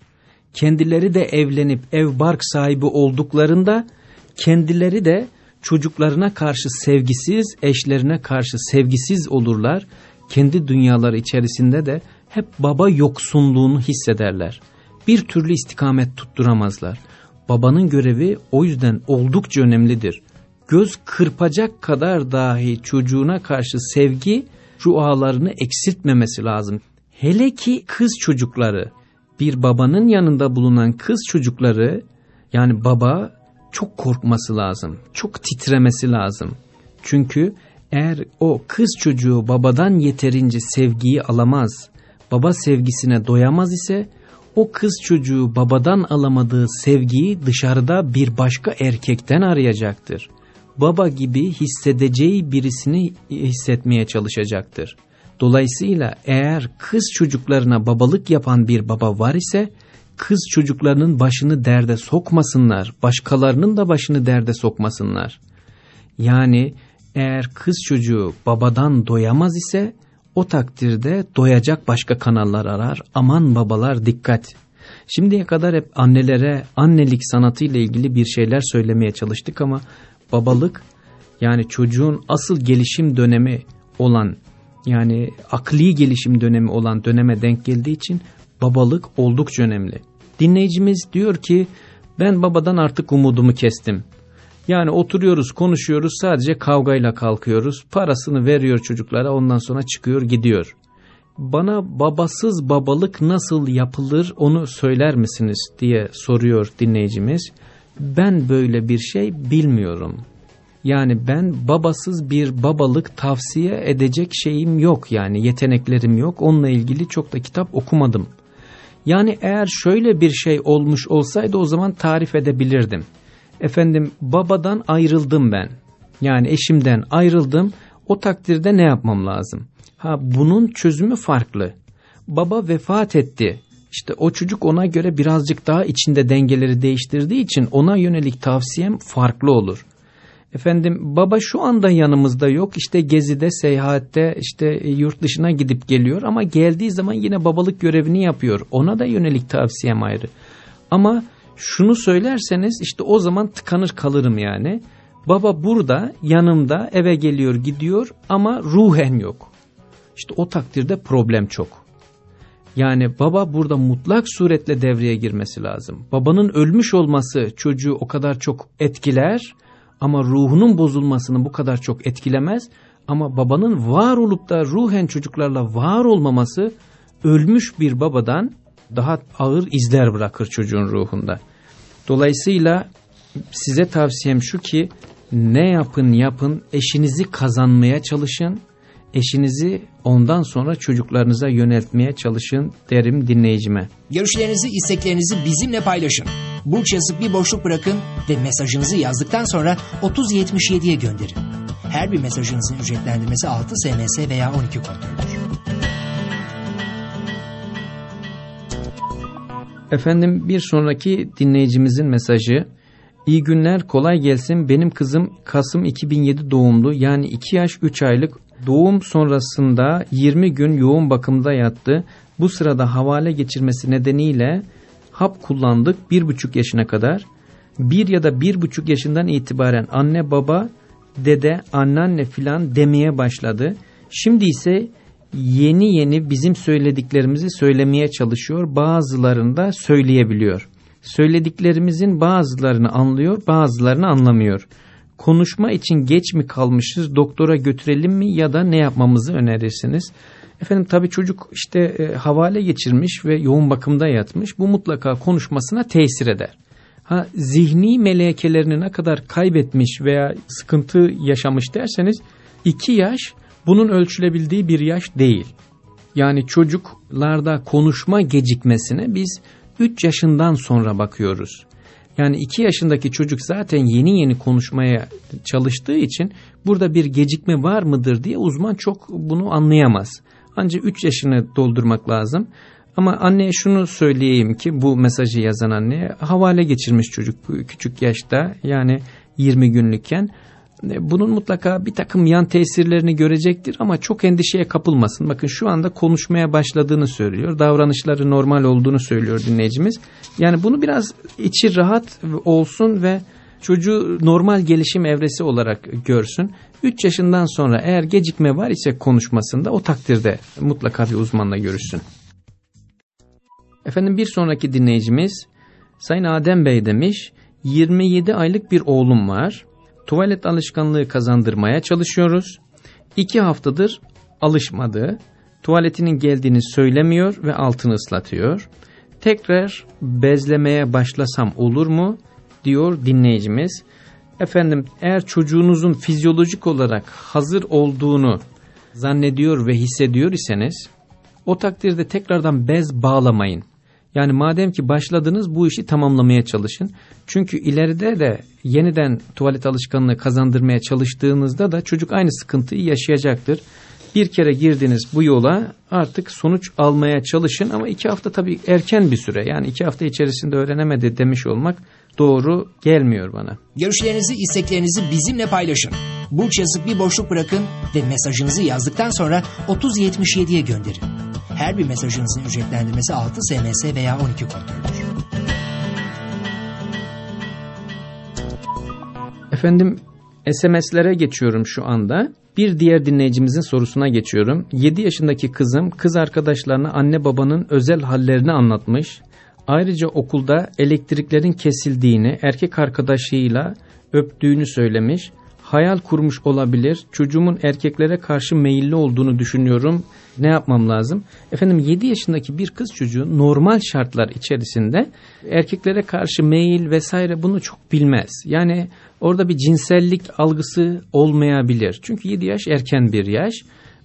Kendileri de evlenip ev bark sahibi olduklarında kendileri de çocuklarına karşı sevgisiz, eşlerine karşı sevgisiz olurlar. Kendi dünyaları içerisinde de hep baba yoksunluğunu hissederler. Bir türlü istikamet tutturamazlar. Babanın görevi o yüzden oldukça önemlidir. Göz kırpacak kadar dahi çocuğuna karşı sevgi rualarını eksiltmemesi lazım. Hele ki kız çocukları, bir babanın yanında bulunan kız çocukları yani baba çok korkması lazım. Çok titremesi lazım. Çünkü eğer o kız çocuğu babadan yeterince sevgiyi alamaz, baba sevgisine doyamaz ise o kız çocuğu babadan alamadığı sevgiyi dışarıda bir başka erkekten arayacaktır. Baba gibi hissedeceği birisini hissetmeye çalışacaktır. Dolayısıyla eğer kız çocuklarına babalık yapan bir baba var ise kız çocuklarının başını derde sokmasınlar, başkalarının da başını derde sokmasınlar. Yani eğer kız çocuğu babadan doyamaz ise o takdirde doyacak başka kanallar arar. Aman babalar dikkat. Şimdiye kadar hep annelere annelik sanatı ile ilgili bir şeyler söylemeye çalıştık ama babalık yani çocuğun asıl gelişim dönemi olan yani akli gelişim dönemi olan döneme denk geldiği için babalık oldukça önemli. Dinleyicimiz diyor ki ben babadan artık umudumu kestim. Yani oturuyoruz konuşuyoruz sadece kavgayla kalkıyoruz. Parasını veriyor çocuklara ondan sonra çıkıyor gidiyor. Bana babasız babalık nasıl yapılır onu söyler misiniz diye soruyor dinleyicimiz. Ben böyle bir şey bilmiyorum. Yani ben babasız bir babalık tavsiye edecek şeyim yok yani yeteneklerim yok. Onunla ilgili çok da kitap okumadım. Yani eğer şöyle bir şey olmuş olsaydı o zaman tarif edebilirdim. Efendim babadan ayrıldım ben. Yani eşimden ayrıldım. O takdirde ne yapmam lazım? Ha bunun çözümü farklı. Baba vefat etti. İşte o çocuk ona göre birazcık daha içinde dengeleri değiştirdiği için ona yönelik tavsiyem farklı olur. Efendim baba şu anda yanımızda yok işte gezide seyahatte işte e, yurt dışına gidip geliyor ama geldiği zaman yine babalık görevini yapıyor. Ona da yönelik tavsiyem ayrı. Ama şunu söylerseniz işte o zaman tıkanır kalırım yani. Baba burada yanımda eve geliyor gidiyor ama ruhen yok. İşte o takdirde problem çok. Yani baba burada mutlak suretle devreye girmesi lazım. Babanın ölmüş olması çocuğu o kadar çok etkiler ama ruhunun bozulmasını bu kadar çok etkilemez. Ama babanın var olup da ruhen çocuklarla var olmaması ölmüş bir babadan daha ağır izler bırakır çocuğun ruhunda. Dolayısıyla size tavsiyem şu ki ne yapın yapın eşinizi kazanmaya çalışın. Eşinizi ondan sonra çocuklarınıza yöneltmeye çalışın derim dinleyicime. Görüşlerinizi, isteklerinizi bizimle paylaşın. Burç yazıp bir boşluk bırakın ve mesajınızı yazdıktan sonra 3077'ye gönderin. Her bir mesajınızın ücretlendirmesi 6 SMS veya 12 kontroldür. Efendim bir sonraki dinleyicimizin mesajı. İyi günler kolay gelsin benim kızım Kasım 2007 doğumlu yani 2 yaş 3 aylık doğum sonrasında 20 gün yoğun bakımda yattı. Bu sırada havale geçirmesi nedeniyle hap kullandık 1,5 yaşına kadar. 1 ya da 1,5 yaşından itibaren anne baba dede anneanne filan demeye başladı. Şimdi ise yeni yeni bizim söylediklerimizi söylemeye çalışıyor. Bazılarında söyleyebiliyor. Söylediklerimizin bazılarını anlıyor, bazılarını anlamıyor. Konuşma için geç mi kalmışız, doktora götürelim mi ya da ne yapmamızı önerirsiniz? Efendim tabii çocuk işte e, havale geçirmiş ve yoğun bakımda yatmış. Bu mutlaka konuşmasına tesir eder. Ha zihni melekelerini ne kadar kaybetmiş veya sıkıntı yaşamış derseniz iki yaş bunun ölçülebildiği bir yaş değil. Yani çocuklarda konuşma gecikmesine biz 3 yaşından sonra bakıyoruz. Yani 2 yaşındaki çocuk zaten yeni yeni konuşmaya çalıştığı için burada bir gecikme var mıdır diye uzman çok bunu anlayamaz. Ancak 3 yaşını doldurmak lazım. Ama anneye şunu söyleyeyim ki bu mesajı yazan anneye havale geçirmiş çocuk küçük yaşta yani 20 günlükken e, bunun mutlaka bir takım yan tesirlerini görecektir ama çok endişeye kapılmasın. Bakın şu anda konuşmaya başladığını söylüyor. Davranışları normal olduğunu söylüyor dinleyicimiz. Yani bunu biraz içi rahat olsun ve çocuğu normal gelişim evresi olarak görsün. 3 yaşından sonra eğer gecikme var ise konuşmasında o takdirde mutlaka bir uzmanla görüşsün. Efendim bir sonraki dinleyicimiz Sayın Adem Bey demiş 27 aylık bir oğlum var. Tuvalet alışkanlığı kazandırmaya çalışıyoruz. İki haftadır alışmadı. Tuvaletinin geldiğini söylemiyor ve altını ıslatıyor. Tekrar bezlemeye başlasam olur mu? Diyor dinleyicimiz. Efendim eğer çocuğunuzun fizyolojik olarak hazır olduğunu zannediyor ve hissediyor iseniz o takdirde tekrardan bez bağlamayın. Yani madem ki başladınız bu işi tamamlamaya çalışın. Çünkü ileride de yeniden tuvalet alışkanlığı kazandırmaya çalıştığınızda da çocuk aynı sıkıntıyı yaşayacaktır. Bir kere girdiniz bu yola artık sonuç almaya çalışın ama iki hafta tabii erken bir süre. Yani iki hafta içerisinde öğrenemedi demiş olmak doğru gelmiyor bana. Görüşlerinizi, isteklerinizi bizimle paylaşın. Burç yazıp bir boşluk bırakın ve mesajınızı yazdıktan sonra 3077'ye gönderin. Her bir mesajınızın ücretlendirmesi 6 SMS veya 12 kontrolüdür. Efendim SMS'lere geçiyorum şu anda. Bir diğer dinleyicimizin sorusuna geçiyorum. 7 yaşındaki kızım kız arkadaşlarına anne babanın özel hallerini anlatmış. Ayrıca okulda elektriklerin kesildiğini erkek arkadaşıyla öptüğünü söylemiş. Hayal kurmuş olabilir. Çocuğumun erkeklere karşı meyilli olduğunu düşünüyorum. Ne yapmam lazım? Efendim 7 yaşındaki bir kız çocuğu normal şartlar içerisinde erkeklere karşı meyil vesaire bunu çok bilmez. Yani orada bir cinsellik algısı olmayabilir. Çünkü 7 yaş erken bir yaş.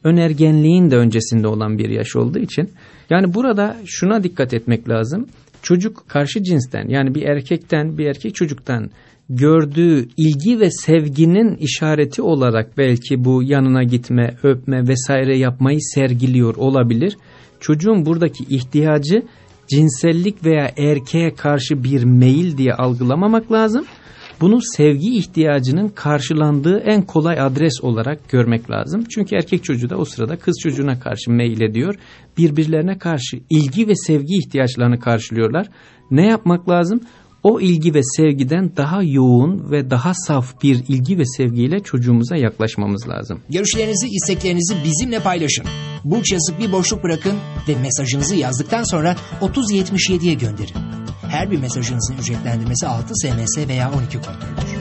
Önergenliğin de öncesinde olan bir yaş olduğu için. Yani burada şuna dikkat etmek lazım çocuk karşı cinsten yani bir erkekten bir erkek çocuktan gördüğü ilgi ve sevginin işareti olarak belki bu yanına gitme, öpme vesaire yapmayı sergiliyor olabilir. Çocuğun buradaki ihtiyacı cinsellik veya erkeğe karşı bir meyil diye algılamamak lazım. Bunu sevgi ihtiyacının karşılandığı en kolay adres olarak görmek lazım. Çünkü erkek çocuğu da o sırada kız çocuğuna karşı meyil ediyor. Birbirlerine karşı ilgi ve sevgi ihtiyaçlarını karşılıyorlar. Ne yapmak lazım? O ilgi ve sevgiden daha yoğun ve daha saf bir ilgi ve sevgiyle çocuğumuza yaklaşmamız lazım. Görüşlerinizi, isteklerinizi bizimle paylaşın. Burç yazıp bir boşluk bırakın ve mesajınızı yazdıktan sonra 3077'ye gönderin. Her bir mesajınızın ücretlendirmesi 6 SMS veya 12 kontrolüdür.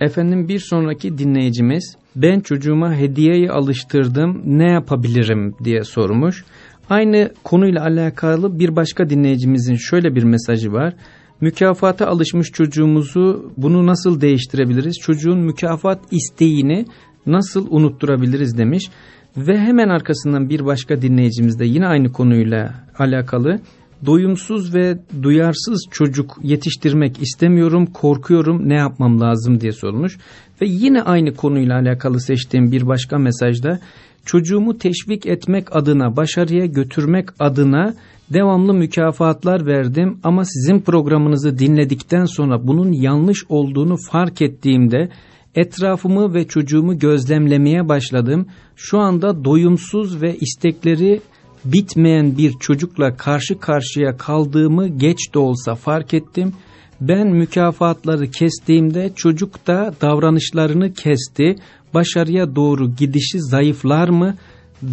Efendim bir sonraki dinleyicimiz ben çocuğuma hediyeyi alıştırdım ne yapabilirim diye sormuş. Aynı konuyla alakalı bir başka dinleyicimizin şöyle bir mesajı var. Mükafata alışmış çocuğumuzu bunu nasıl değiştirebiliriz? Çocuğun mükafat isteğini nasıl unutturabiliriz demiş. Ve hemen arkasından bir başka dinleyicimiz de yine aynı konuyla alakalı doyumsuz ve duyarsız çocuk yetiştirmek istemiyorum, korkuyorum, ne yapmam lazım diye sormuş. Ve yine aynı konuyla alakalı seçtiğim bir başka mesajda çocuğumu teşvik etmek adına, başarıya götürmek adına devamlı mükafatlar verdim ama sizin programınızı dinledikten sonra bunun yanlış olduğunu fark ettiğimde etrafımı ve çocuğumu gözlemlemeye başladım. Şu anda doyumsuz ve istekleri bitmeyen bir çocukla karşı karşıya kaldığımı geç de olsa fark ettim. Ben mükafatları kestiğimde çocuk da davranışlarını kesti. Başarıya doğru gidişi zayıflar mı?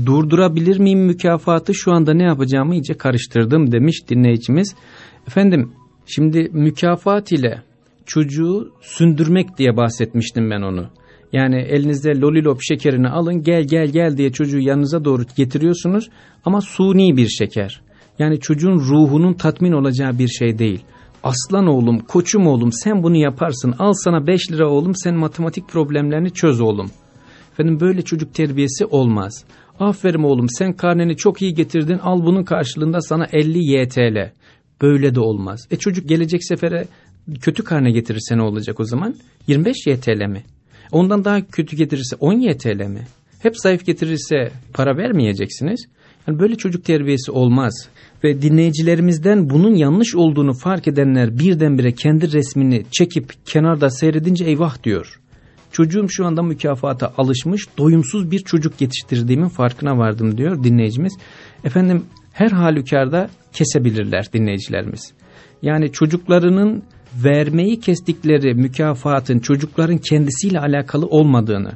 durdurabilir miyim mükafatı şu anda ne yapacağımı iyice karıştırdım demiş dinleyicimiz. Efendim şimdi mükafat ile çocuğu sündürmek diye bahsetmiştim ben onu. Yani elinizde lolilop şekerini alın gel gel gel diye çocuğu yanınıza doğru getiriyorsunuz ama suni bir şeker. Yani çocuğun ruhunun tatmin olacağı bir şey değil. Aslan oğlum, koçum oğlum sen bunu yaparsın. Al sana 5 lira oğlum sen matematik problemlerini çöz oğlum. Efendim böyle çocuk terbiyesi olmaz. Aferin oğlum sen karneni çok iyi getirdin al bunun karşılığında sana 50 YTL. Böyle de olmaz. E çocuk gelecek sefere kötü karne getirirse ne olacak o zaman? 25 YTL mi? Ondan daha kötü getirirse 10 YTL mi? Hep zayıf getirirse para vermeyeceksiniz. Yani böyle çocuk terbiyesi olmaz. Ve dinleyicilerimizden bunun yanlış olduğunu fark edenler birdenbire kendi resmini çekip kenarda seyredince eyvah diyor. Çocuğum şu anda mükafata alışmış, doyumsuz bir çocuk yetiştirdiğimin farkına vardım diyor dinleyicimiz. Efendim her halükarda kesebilirler dinleyicilerimiz. Yani çocuklarının vermeyi kestikleri mükafatın çocukların kendisiyle alakalı olmadığını.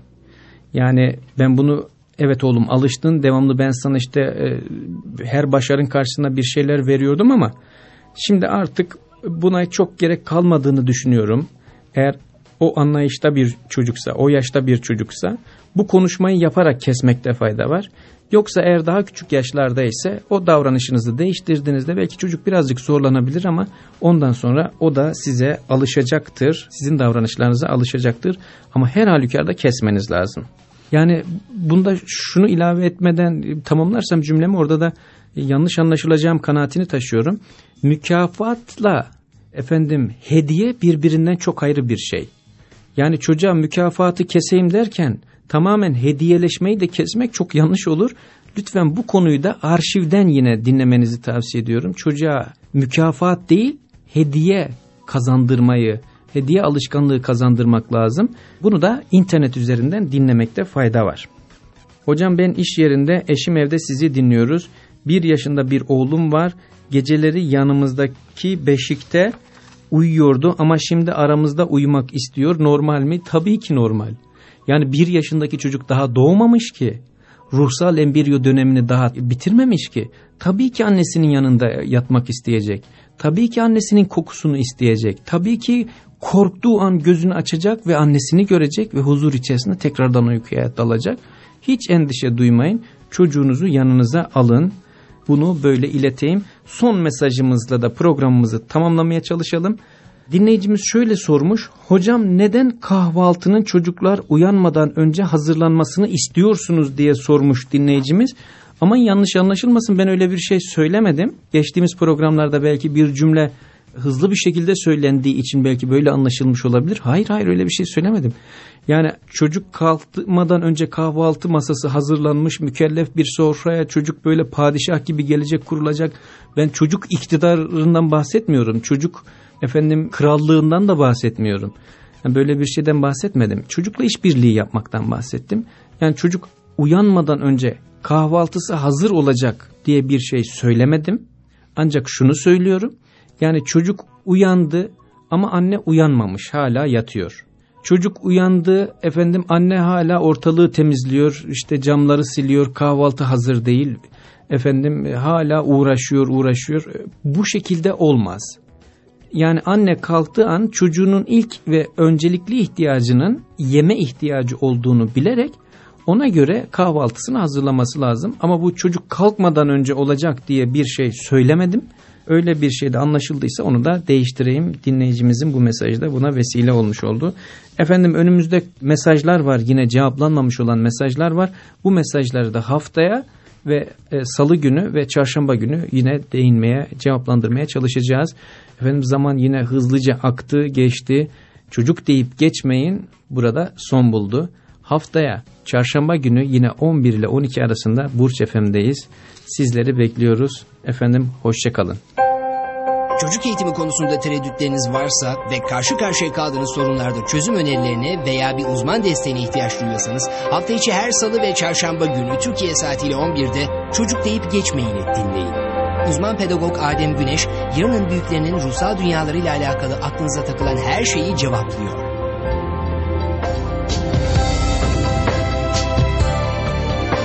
Yani ben bunu evet oğlum alıştın devamlı ben sana işte e, her başarın karşısında bir şeyler veriyordum ama şimdi artık buna çok gerek kalmadığını düşünüyorum. Eğer o anlayışta bir çocuksa, o yaşta bir çocuksa bu konuşmayı yaparak kesmekte fayda var. Yoksa eğer daha küçük yaşlarda ise o davranışınızı değiştirdiğinizde belki çocuk birazcık zorlanabilir ama ondan sonra o da size alışacaktır. Sizin davranışlarınıza alışacaktır. Ama her halükarda kesmeniz lazım. Yani bunda şunu ilave etmeden tamamlarsam cümlemi orada da yanlış anlaşılacağım kanaatini taşıyorum. Mükafatla efendim hediye birbirinden çok ayrı bir şey. Yani çocuğa mükafatı keseyim derken tamamen hediyeleşmeyi de kesmek çok yanlış olur. Lütfen bu konuyu da arşivden yine dinlemenizi tavsiye ediyorum. Çocuğa mükafat değil hediye kazandırmayı, hediye alışkanlığı kazandırmak lazım. Bunu da internet üzerinden dinlemekte fayda var. Hocam ben iş yerinde eşim evde sizi dinliyoruz. Bir yaşında bir oğlum var. Geceleri yanımızdaki beşikte uyuyordu ama şimdi aramızda uyumak istiyor. Normal mi? Tabii ki normal. Yani bir yaşındaki çocuk daha doğmamış ki. Ruhsal embriyo dönemini daha bitirmemiş ki. Tabii ki annesinin yanında yatmak isteyecek. Tabii ki annesinin kokusunu isteyecek. Tabii ki korktuğu an gözünü açacak ve annesini görecek ve huzur içerisinde tekrardan uykuya dalacak. Hiç endişe duymayın. Çocuğunuzu yanınıza alın. Bunu böyle ileteyim. Son mesajımızla da programımızı tamamlamaya çalışalım. Dinleyicimiz şöyle sormuş. Hocam neden kahvaltının çocuklar uyanmadan önce hazırlanmasını istiyorsunuz diye sormuş dinleyicimiz. Ama yanlış anlaşılmasın ben öyle bir şey söylemedim. Geçtiğimiz programlarda belki bir cümle hızlı bir şekilde söylendiği için belki böyle anlaşılmış olabilir. Hayır hayır öyle bir şey söylemedim. Yani çocuk kalkmadan önce kahvaltı masası hazırlanmış mükellef bir sofraya çocuk böyle padişah gibi gelecek kurulacak. Ben çocuk iktidarından bahsetmiyorum. Çocuk efendim krallığından da bahsetmiyorum. Yani böyle bir şeyden bahsetmedim. Çocukla işbirliği yapmaktan bahsettim. Yani çocuk uyanmadan önce kahvaltısı hazır olacak diye bir şey söylemedim. Ancak şunu söylüyorum. Yani çocuk uyandı ama anne uyanmamış hala yatıyor. Çocuk uyandı efendim anne hala ortalığı temizliyor işte camları siliyor kahvaltı hazır değil efendim hala uğraşıyor uğraşıyor bu şekilde olmaz. Yani anne kalktığı an çocuğunun ilk ve öncelikli ihtiyacının yeme ihtiyacı olduğunu bilerek ona göre kahvaltısını hazırlaması lazım. Ama bu çocuk kalkmadan önce olacak diye bir şey söylemedim. Öyle bir şey de anlaşıldıysa onu da değiştireyim. Dinleyicimizin bu mesajı da buna vesile olmuş oldu. Efendim önümüzde mesajlar var yine cevaplanmamış olan mesajlar var. Bu mesajları da haftaya ve e, salı günü ve çarşamba günü yine değinmeye, cevaplandırmaya çalışacağız. Efendim zaman yine hızlıca aktı, geçti. Çocuk deyip geçmeyin burada son buldu. Haftaya çarşamba günü yine 11 ile 12 arasında Burç FM'deyiz. Sizleri bekliyoruz. Efendim hoşçakalın. Çocuk eğitimi konusunda tereddütleriniz varsa ve karşı karşıya kaldığınız sorunlarda çözüm önerilerine veya bir uzman desteğine ihtiyaç duyuyorsanız hafta içi her salı ve çarşamba günü Türkiye saatiyle 11'de Çocuk deyip geçmeyini dinleyin. Uzman pedagog Adem Güneş, yarının büyüklerinin ruhsal dünyalarıyla alakalı aklınıza takılan her şeyi cevaplıyor.